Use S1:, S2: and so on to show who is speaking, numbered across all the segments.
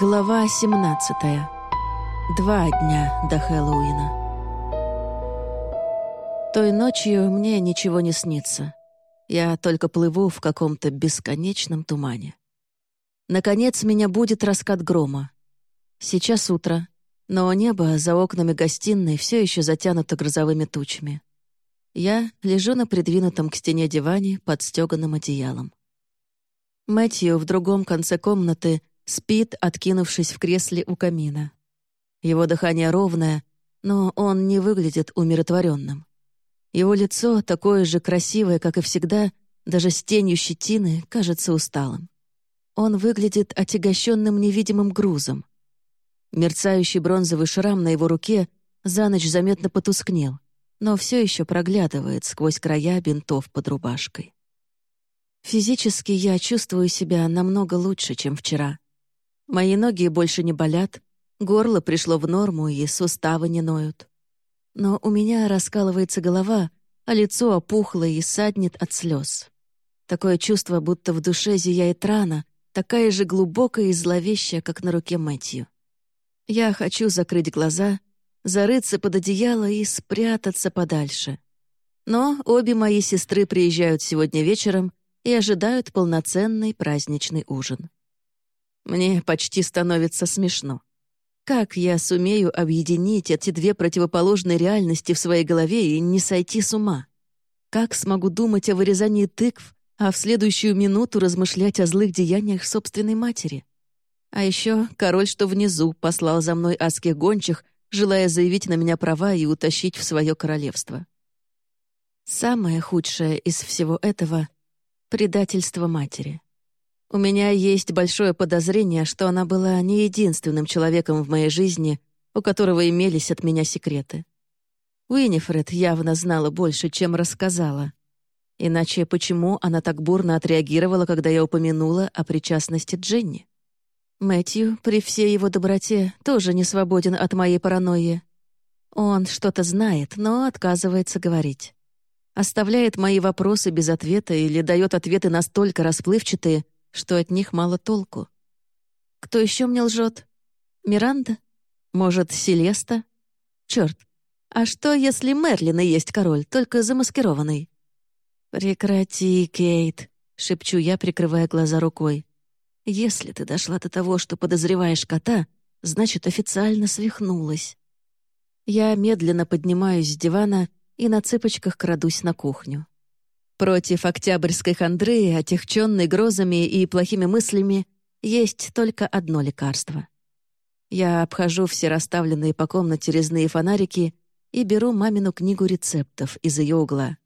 S1: Глава 17. Два дня до Хэллоуина. Той ночью мне ничего не снится. Я только плыву в каком-то бесконечном тумане. Наконец меня будет раскат грома. Сейчас утро, но небо за окнами гостиной все еще затянуто грозовыми тучами. Я лежу на придвинутом к стене диване под стеганым одеялом. Мэтью в другом конце комнаты — Спит, откинувшись в кресле у камина. Его дыхание ровное, но он не выглядит умиротворенным. Его лицо, такое же красивое, как и всегда, даже с тенью щетины, кажется усталым. Он выглядит отягощенным невидимым грузом. Мерцающий бронзовый шрам на его руке за ночь заметно потускнел, но все еще проглядывает сквозь края бинтов под рубашкой. Физически я чувствую себя намного лучше, чем вчера. Мои ноги больше не болят, горло пришло в норму и суставы не ноют. Но у меня раскалывается голова, а лицо опухло и саднет от слез. Такое чувство, будто в душе зияет рана, такая же глубокая и зловещая, как на руке Мэтью. Я хочу закрыть глаза, зарыться под одеяло и спрятаться подальше. Но обе мои сестры приезжают сегодня вечером и ожидают полноценный праздничный ужин. Мне почти становится смешно. Как я сумею объединить эти две противоположные реальности в своей голове и не сойти с ума? Как смогу думать о вырезании тыкв, а в следующую минуту размышлять о злых деяниях собственной матери? А еще король, что внизу, послал за мной адских гончих, желая заявить на меня права и утащить в свое королевство. Самое худшее из всего этого — предательство матери. У меня есть большое подозрение, что она была не единственным человеком в моей жизни, у которого имелись от меня секреты. Уинифред явно знала больше, чем рассказала. Иначе почему она так бурно отреагировала, когда я упомянула о причастности Дженни? Мэтью, при всей его доброте, тоже не свободен от моей паранойи. Он что-то знает, но отказывается говорить. Оставляет мои вопросы без ответа или дает ответы настолько расплывчатые, что от них мало толку. Кто еще мне лжет? Миранда? Может, Селеста? Черт, а что, если Мерлин есть король, только замаскированный? «Прекрати, Кейт», — шепчу я, прикрывая глаза рукой. «Если ты дошла до того, что подозреваешь кота, значит, официально свихнулась». Я медленно поднимаюсь с дивана и на цыпочках крадусь на кухню. Против октябрьской хандры, отягченной грозами и плохими мыслями, есть только одно лекарство. Я обхожу все расставленные по комнате резные фонарики и беру мамину книгу рецептов из ее угла.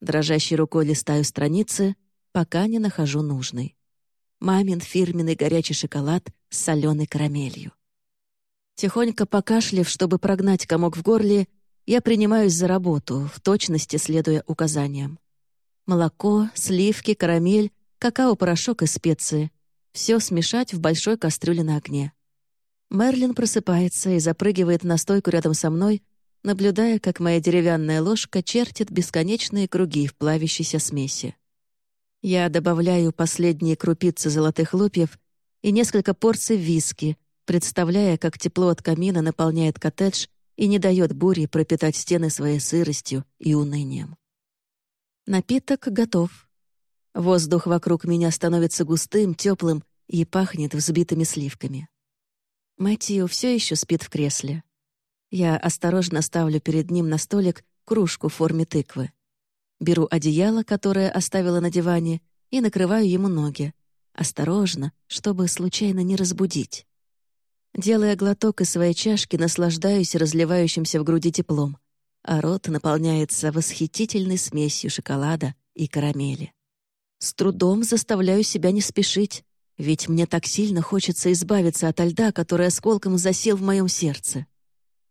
S1: Дрожащей рукой листаю страницы, пока не нахожу нужной. Мамин фирменный горячий шоколад с соленой карамелью. Тихонько покашлив, чтобы прогнать комок в горле, я принимаюсь за работу, в точности следуя указаниям. Молоко, сливки, карамель, какао-порошок и специи. Все смешать в большой кастрюле на огне. Мерлин просыпается и запрыгивает на стойку рядом со мной, наблюдая, как моя деревянная ложка чертит бесконечные круги в плавящейся смеси. Я добавляю последние крупицы золотых хлопьев и несколько порций виски, представляя, как тепло от камина наполняет коттедж и не дает буре пропитать стены своей сыростью и унынием. Напиток готов. Воздух вокруг меня становится густым, теплым и пахнет взбитыми сливками. Мэтью все еще спит в кресле. Я осторожно ставлю перед ним на столик кружку в форме тыквы. Беру одеяло, которое оставила на диване, и накрываю ему ноги. Осторожно, чтобы случайно не разбудить. Делая глоток из своей чашки, наслаждаюсь разливающимся в груди теплом а рот наполняется восхитительной смесью шоколада и карамели. С трудом заставляю себя не спешить, ведь мне так сильно хочется избавиться от льда, который осколком засел в моем сердце.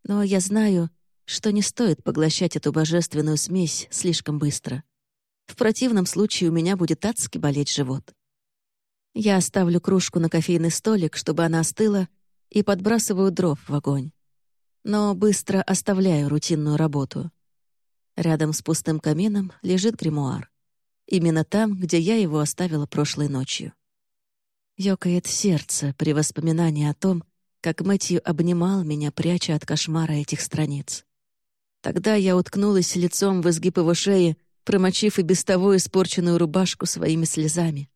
S1: Но я знаю, что не стоит поглощать эту божественную смесь слишком быстро. В противном случае у меня будет адски болеть живот. Я оставлю кружку на кофейный столик, чтобы она остыла, и подбрасываю дров в огонь но быстро оставляю рутинную работу. Рядом с пустым камином лежит гримуар. Именно там, где я его оставила прошлой ночью. Ёкает сердце при воспоминании о том, как Мэтью обнимал меня, пряча от кошмара этих страниц. Тогда я уткнулась лицом в изгиб его шеи, промочив и без того испорченную рубашку своими слезами.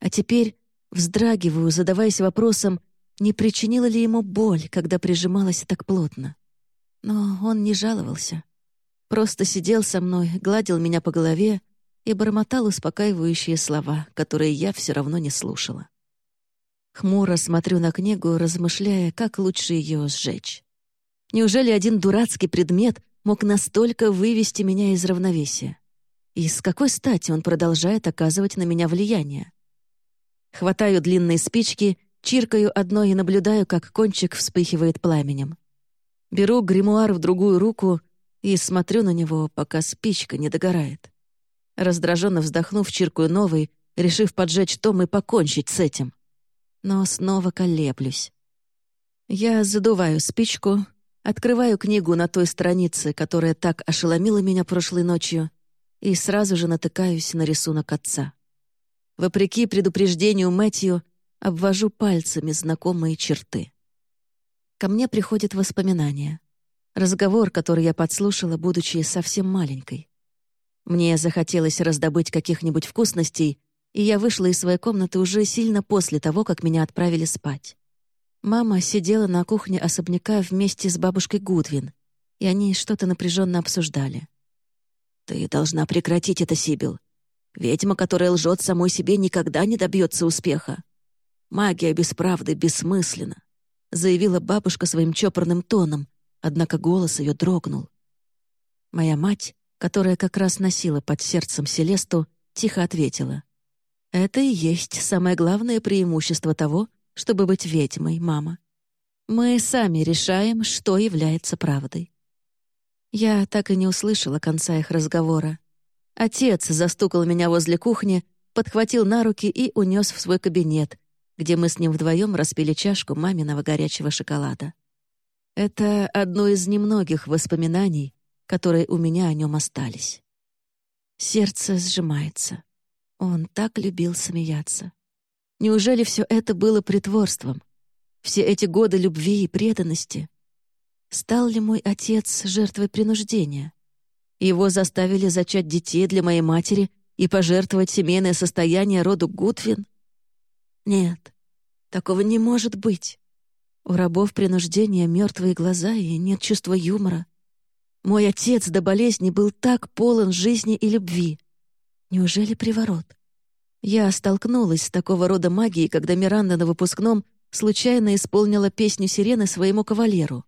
S1: А теперь вздрагиваю, задаваясь вопросом, не причинила ли ему боль, когда прижималась так плотно. Но он не жаловался. Просто сидел со мной, гладил меня по голове и бормотал успокаивающие слова, которые я все равно не слушала. Хмуро смотрю на книгу, размышляя, как лучше ее сжечь. Неужели один дурацкий предмет мог настолько вывести меня из равновесия? И с какой стати он продолжает оказывать на меня влияние? Хватаю длинные спички, чиркаю одной и наблюдаю, как кончик вспыхивает пламенем. Беру гримуар в другую руку и смотрю на него, пока спичка не догорает. Раздраженно вздохнув, чиркаю новый, решив поджечь том и покончить с этим но снова колеблюсь. Я задуваю спичку, открываю книгу на той странице, которая так ошеломила меня прошлой ночью, и сразу же натыкаюсь на рисунок отца. Вопреки предупреждению Мэтью, обвожу пальцами знакомые черты. Ко мне приходят воспоминания. Разговор, который я подслушала, будучи совсем маленькой. Мне захотелось раздобыть каких-нибудь вкусностей и я вышла из своей комнаты уже сильно после того, как меня отправили спать. Мама сидела на кухне особняка вместе с бабушкой Гудвин, и они что-то напряженно обсуждали. «Ты должна прекратить это, Сибил. Ведьма, которая лжет самой себе, никогда не добьется успеха. Магия без правды бессмысленна», — заявила бабушка своим чопорным тоном, однако голос ее дрогнул. Моя мать, которая как раз носила под сердцем Селесту, тихо ответила. Это и есть самое главное преимущество того, чтобы быть ведьмой, мама. Мы сами решаем, что является правдой. Я так и не услышала конца их разговора. Отец застукал меня возле кухни, подхватил на руки и унес в свой кабинет, где мы с ним вдвоем распили чашку маминого горячего шоколада. Это одно из немногих воспоминаний, которые у меня о нем остались. Сердце сжимается. Он так любил смеяться. Неужели все это было притворством? Все эти годы любви и преданности? Стал ли мой отец жертвой принуждения? Его заставили зачать детей для моей матери и пожертвовать семейное состояние роду Гудвин? Нет, такого не может быть. У рабов принуждения мертвые глаза и нет чувства юмора. Мой отец до болезни был так полон жизни и любви. Неужели приворот? Я столкнулась с такого рода магией, когда Миранда на выпускном случайно исполнила песню сирены своему кавалеру.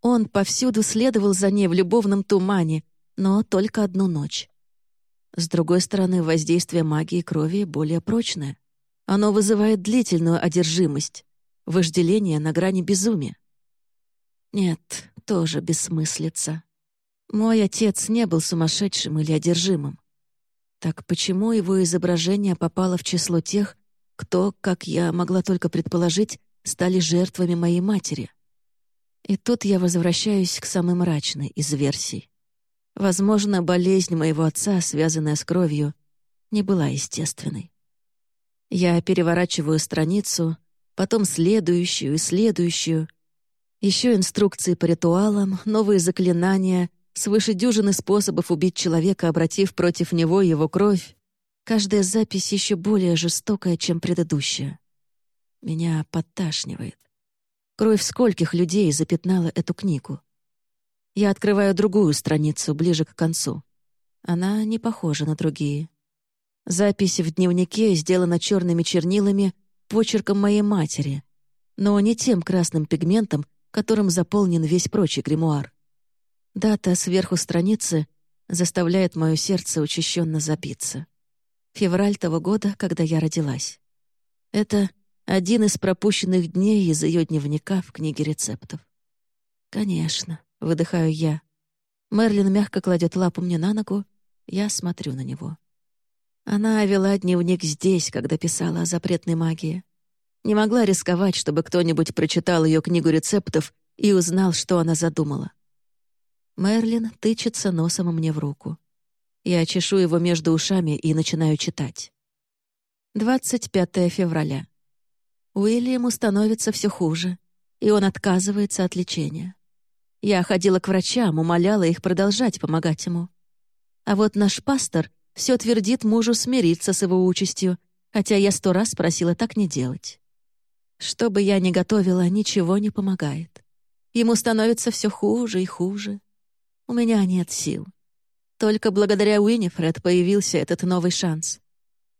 S1: Он повсюду следовал за ней в любовном тумане, но только одну ночь. С другой стороны, воздействие магии крови более прочное. Оно вызывает длительную одержимость, вожделение на грани безумия. Нет, тоже бессмыслица. Мой отец не был сумасшедшим или одержимым. Так почему его изображение попало в число тех, кто, как я могла только предположить, стали жертвами моей матери? И тут я возвращаюсь к самой мрачной из версий. Возможно, болезнь моего отца, связанная с кровью, не была естественной. Я переворачиваю страницу, потом следующую и следующую. Еще инструкции по ритуалам, новые заклинания, свыше дюжины способов убить человека, обратив против него его кровь, каждая запись еще более жестокая, чем предыдущая. Меня подташнивает. Кровь скольких людей запятнала эту книгу. Я открываю другую страницу, ближе к концу. Она не похожа на другие. Запись в дневнике сделана черными чернилами, почерком моей матери, но не тем красным пигментом, которым заполнен весь прочий гримуар. Дата сверху страницы заставляет мое сердце учащенно забиться. Февраль того года, когда я родилась. Это один из пропущенных дней из ее дневника в книге рецептов. «Конечно», — выдыхаю я. Мерлин мягко кладет лапу мне на ногу, я смотрю на него. Она вела дневник здесь, когда писала о запретной магии. Не могла рисковать, чтобы кто-нибудь прочитал ее книгу рецептов и узнал, что она задумала. Мерлин тычется носом мне в руку. Я чешу его между ушами и начинаю читать. 25 февраля. Уильяму становится все хуже, и он отказывается от лечения. Я ходила к врачам, умоляла их продолжать помогать ему. А вот наш пастор все твердит мужу смириться с его участью, хотя я сто раз просила так не делать. Что бы я ни готовила, ничего не помогает. Ему становится все хуже и хуже. У меня нет сил. Только благодаря Уинифред появился этот новый шанс.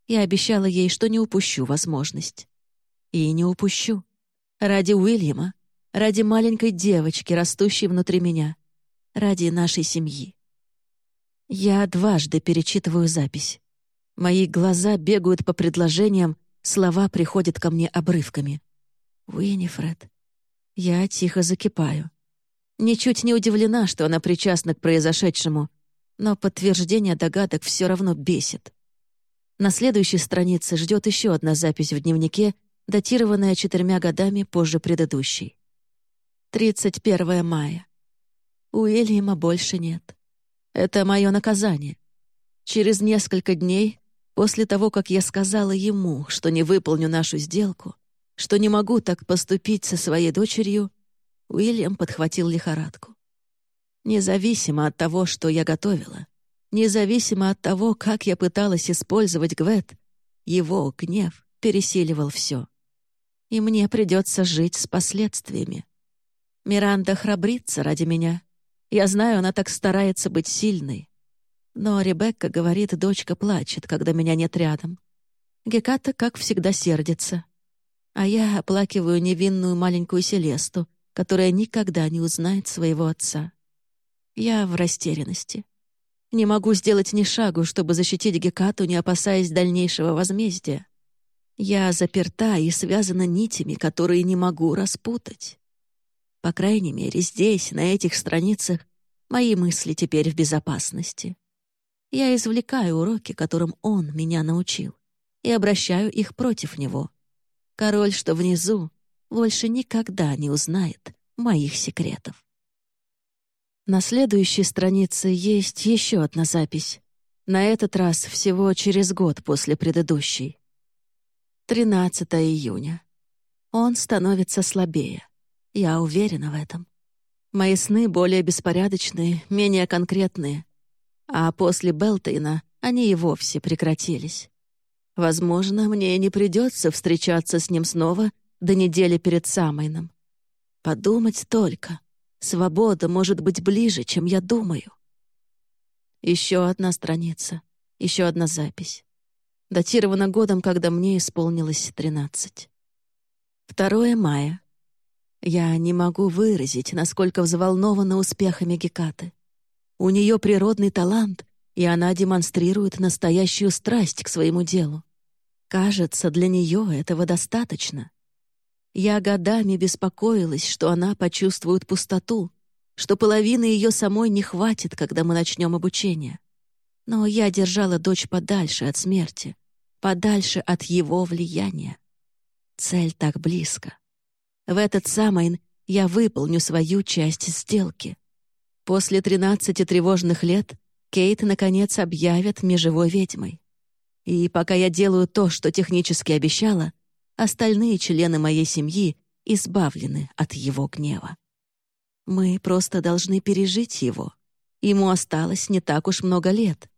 S1: Я обещала ей, что не упущу возможность. И не упущу. Ради Уильяма, ради маленькой девочки, растущей внутри меня, ради нашей семьи. Я дважды перечитываю запись. Мои глаза бегают по предложениям, слова приходят ко мне обрывками. Уинифред. Я тихо закипаю. Ничуть не удивлена, что она причастна к произошедшему, но подтверждение догадок все равно бесит. На следующей странице ждет еще одна запись в дневнике, датированная четырьмя годами позже предыдущей. 31 мая. Уильяма больше нет. Это мое наказание. Через несколько дней, после того, как я сказала ему, что не выполню нашу сделку, что не могу так поступить со своей дочерью, Уильям подхватил лихорадку. Независимо от того, что я готовила, независимо от того, как я пыталась использовать Гвет, его гнев пересиливал все и мне придется жить с последствиями. Миранда храбрится ради меня. Я знаю, она так старается быть сильной. Но Ребекка говорит, дочка плачет, когда меня нет рядом. Геката, как всегда, сердится. А я оплакиваю невинную маленькую Селесту, которая никогда не узнает своего отца. Я в растерянности. Не могу сделать ни шагу, чтобы защитить Гекату, не опасаясь дальнейшего возмездия. Я заперта и связана нитями, которые не могу распутать. По крайней мере, здесь, на этих страницах, мои мысли теперь в безопасности. Я извлекаю уроки, которым он меня научил, и обращаю их против него. Король, что внизу, больше никогда не узнает моих секретов. На следующей странице есть еще одна запись. На этот раз всего через год после предыдущей. 13 июня. Он становится слабее. Я уверена в этом. Мои сны более беспорядочные, менее конкретные. А после Белтейна они и вовсе прекратились. Возможно, мне не придется встречаться с ним снова до недели перед Самайном. Подумать только. Свобода может быть ближе, чем я думаю. Еще одна страница, еще одна запись датировано годом, когда мне исполнилось 13. 2 мая. Я не могу выразить, насколько взволнована успехами Гекаты. У нее природный талант, и она демонстрирует настоящую страсть к своему делу. Кажется, для нее этого достаточно. Я годами беспокоилась, что она почувствует пустоту, что половины ее самой не хватит, когда мы начнем обучение. Но я держала дочь подальше от смерти, подальше от его влияния. Цель так близко. В этот самый я выполню свою часть сделки. После 13 тревожных лет Кейт, наконец, объявят межевой ведьмой. И пока я делаю то, что технически обещала, остальные члены моей семьи избавлены от его гнева. Мы просто должны пережить его. Ему осталось не так уж много лет.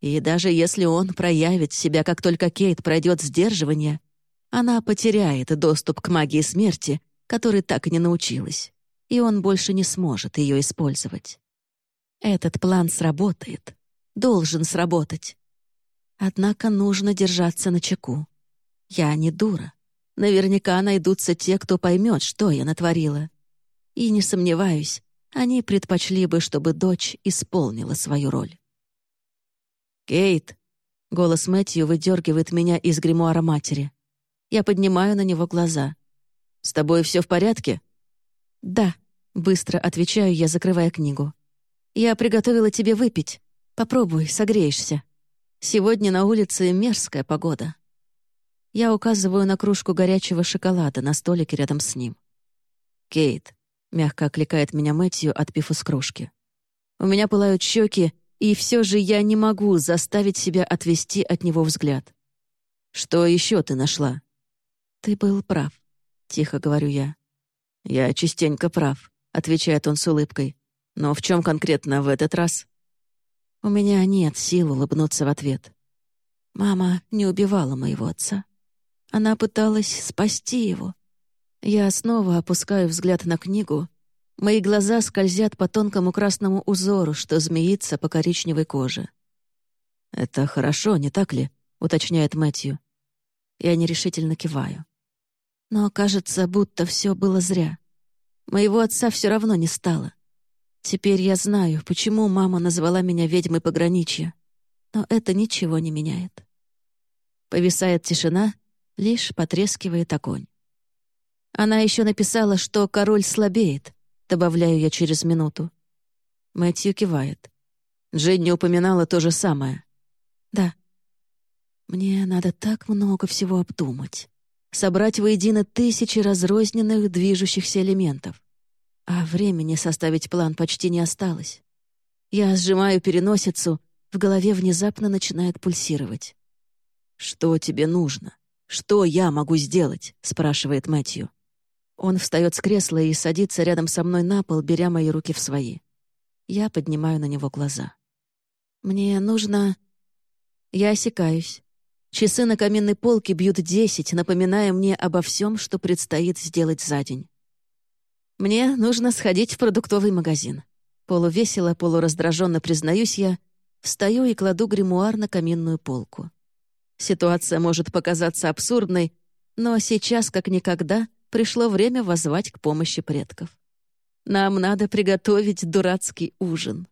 S1: И даже если он проявит себя, как только Кейт пройдет сдерживание, она потеряет доступ к магии смерти, которой так и не научилась, и он больше не сможет ее использовать. Этот план сработает, должен сработать. Однако нужно держаться на чеку. Я не дура. Наверняка найдутся те, кто поймет, что я натворила. И не сомневаюсь, они предпочли бы, чтобы дочь исполнила свою роль. «Кейт!» — голос Мэтью выдергивает меня из гримуара матери. Я поднимаю на него глаза. «С тобой все в порядке?» «Да», — быстро отвечаю я, закрывая книгу. «Я приготовила тебе выпить. Попробуй, согреешься. Сегодня на улице мерзкая погода». Я указываю на кружку горячего шоколада на столике рядом с ним. «Кейт», — мягко окликает меня Мэтью, отпив из кружки. У меня пылают щеки, и все же я не могу заставить себя отвести от него взгляд. «Что еще ты нашла?» «Ты был прав», — тихо говорю я. «Я частенько прав», — отвечает он с улыбкой. «Но в чем конкретно в этот раз?» У меня нет сил улыбнуться в ответ. Мама не убивала моего отца. Она пыталась спасти его. Я снова опускаю взгляд на книгу. Мои глаза скользят по тонкому красному узору, что змеится по коричневой коже. «Это хорошо, не так ли?» — уточняет Мэтью. Я нерешительно киваю. Но кажется, будто все было зря. Моего отца все равно не стало. Теперь я знаю, почему мама назвала меня ведьмой пограничья. Но это ничего не меняет. Повисает тишина, лишь потрескивает огонь. Она еще написала, что король слабеет, добавляю я через минуту. Мэтью кивает. Дженни упоминала то же самое. Да. Мне надо так много всего обдумать собрать воедино тысячи разрозненных движущихся элементов. А времени составить план почти не осталось. Я сжимаю переносицу, в голове внезапно начинает пульсировать. «Что тебе нужно? Что я могу сделать?» — спрашивает Мэтью. Он встает с кресла и садится рядом со мной на пол, беря мои руки в свои. Я поднимаю на него глаза. «Мне нужно...» Я осекаюсь. Часы на каминной полке бьют десять, напоминая мне обо всем, что предстоит сделать за день. Мне нужно сходить в продуктовый магазин. Полувесело, полураздраженно признаюсь я, встаю и кладу гримуар на каминную полку. Ситуация может показаться абсурдной, но сейчас, как никогда, пришло время воззвать к помощи предков. Нам надо приготовить дурацкий ужин.